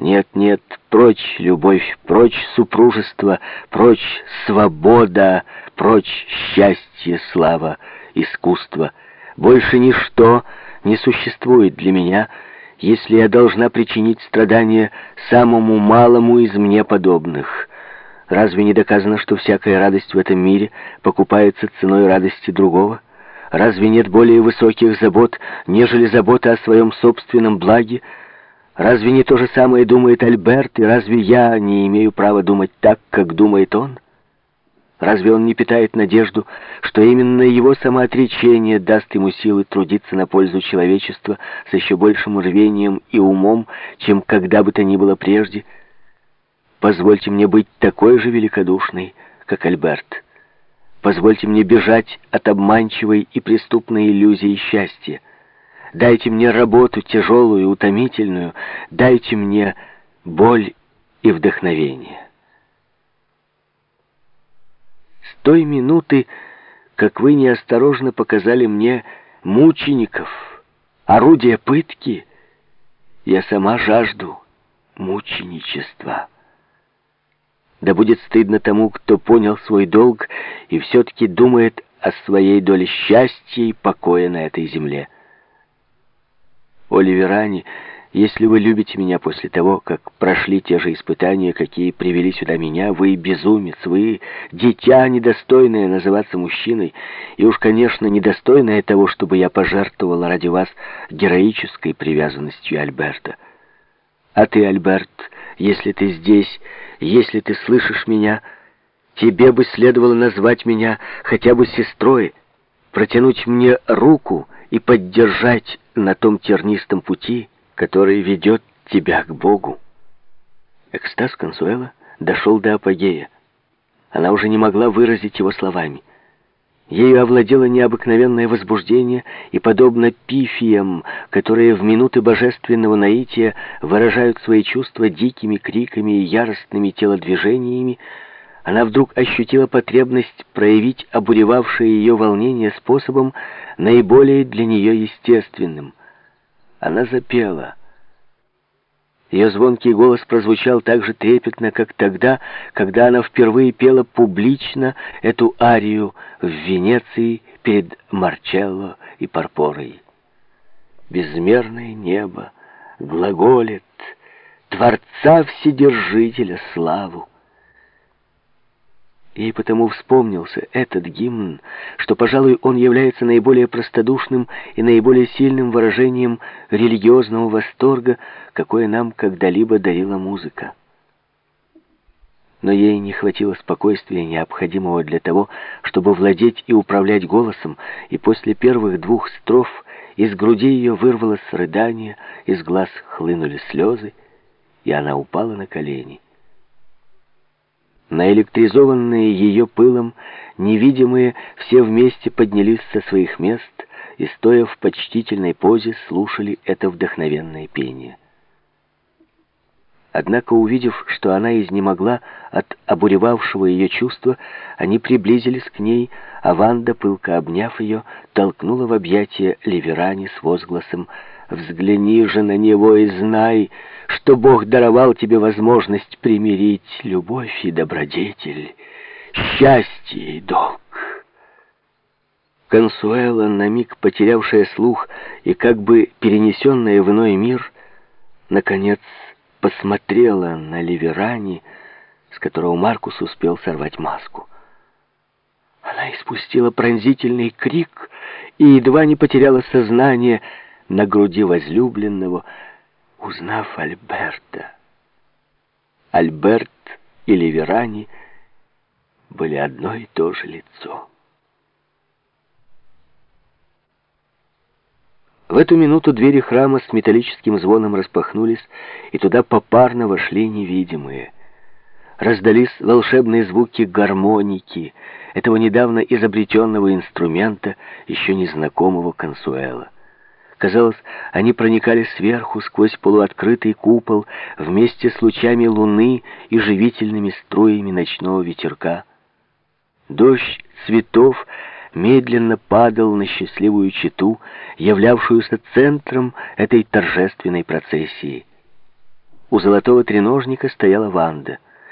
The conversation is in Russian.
Нет, нет, прочь любовь, прочь супружество, прочь свобода, прочь счастье, слава, искусство. Больше ничто не существует для меня, если я должна причинить страдания самому малому из мне подобных. Разве не доказано, что всякая радость в этом мире покупается ценой радости другого? Разве нет более высоких забот, нежели забота о своем собственном благе? Разве не то же самое думает Альберт, и разве я не имею права думать так, как думает он? Разве он не питает надежду, что именно его самоотречение даст ему силы трудиться на пользу человечества с еще большим рвением и умом, чем когда бы то ни было прежде? Позвольте мне быть такой же великодушной, как Альберт. Позвольте мне бежать от обманчивой и преступной иллюзии счастья. Дайте мне работу тяжелую утомительную, дайте мне боль и вдохновение. С той минуты, как вы неосторожно показали мне мучеников, орудия пытки, я сама жажду мученичества. Да будет стыдно тому, кто понял свой долг и все-таки думает о своей доле счастья и покоя на этой земле. Оливерани, если вы любите меня после того, как прошли те же испытания, какие привели сюда меня, вы безумец, вы дитя, недостойное называться мужчиной, и уж, конечно, недостойное того, чтобы я пожертвовала ради вас героической привязанностью Альберта. А ты, Альберт, если ты здесь, если ты слышишь меня, тебе бы следовало назвать меня хотя бы сестрой, протянуть мне руку и поддержать на том тернистом пути, который ведет тебя к Богу. Экстаз Консуэла дошел до апогея. Она уже не могла выразить его словами. Ею овладело необыкновенное возбуждение, и, подобно пифиям, которые в минуты божественного наития выражают свои чувства дикими криками и яростными телодвижениями, она вдруг ощутила потребность проявить обуревавшее ее волнение способом, наиболее для нее естественным. Она запела — ее звонкий голос прозвучал так же трепетно, как тогда, когда она впервые пела публично эту арию в Венеции перед Марчелло и Парпорой. Безмерное небо глаголит Творца Вседержителя славу. Ей потому вспомнился этот гимн, что, пожалуй, он является наиболее простодушным и наиболее сильным выражением религиозного восторга, какое нам когда-либо дарила музыка. Но ей не хватило спокойствия, необходимого для того, чтобы владеть и управлять голосом, и после первых двух строф из груди ее вырвалось рыдание, из глаз хлынули слезы, и она упала на колени. Наэлектризованные ее пылом, невидимые, все вместе поднялись со своих мест и, стоя в почтительной позе, слушали это вдохновенное пение. Однако, увидев, что она изнемогла от обуревавшего ее чувства, они приблизились к ней, а Ванда, пылко обняв ее, толкнула в объятия Ливерани с возгласом «Взгляни же на него и знай, что Бог даровал тебе возможность примирить любовь и добродетель, счастье и долг». Консуэла, на миг потерявшая слух и как бы перенесенная в иной мир, наконец посмотрела на Ливерани, с которого Маркус успел сорвать маску. Она испустила пронзительный крик и едва не потеряла сознание на груди возлюбленного, узнав Альберта. Альберт и Ливерани были одно и то же лицо. В эту минуту двери храма с металлическим звоном распахнулись, и туда попарно вошли невидимые. Раздались волшебные звуки гармоники, этого недавно изобретенного инструмента, еще незнакомого консуэла. Казалось, они проникали сверху, сквозь полуоткрытый купол, вместе с лучами луны и живительными струями ночного ветерка. Дождь цветов медленно падал на счастливую читу, являвшуюся центром этой торжественной процессии. У золотого треножника стояла Ванда —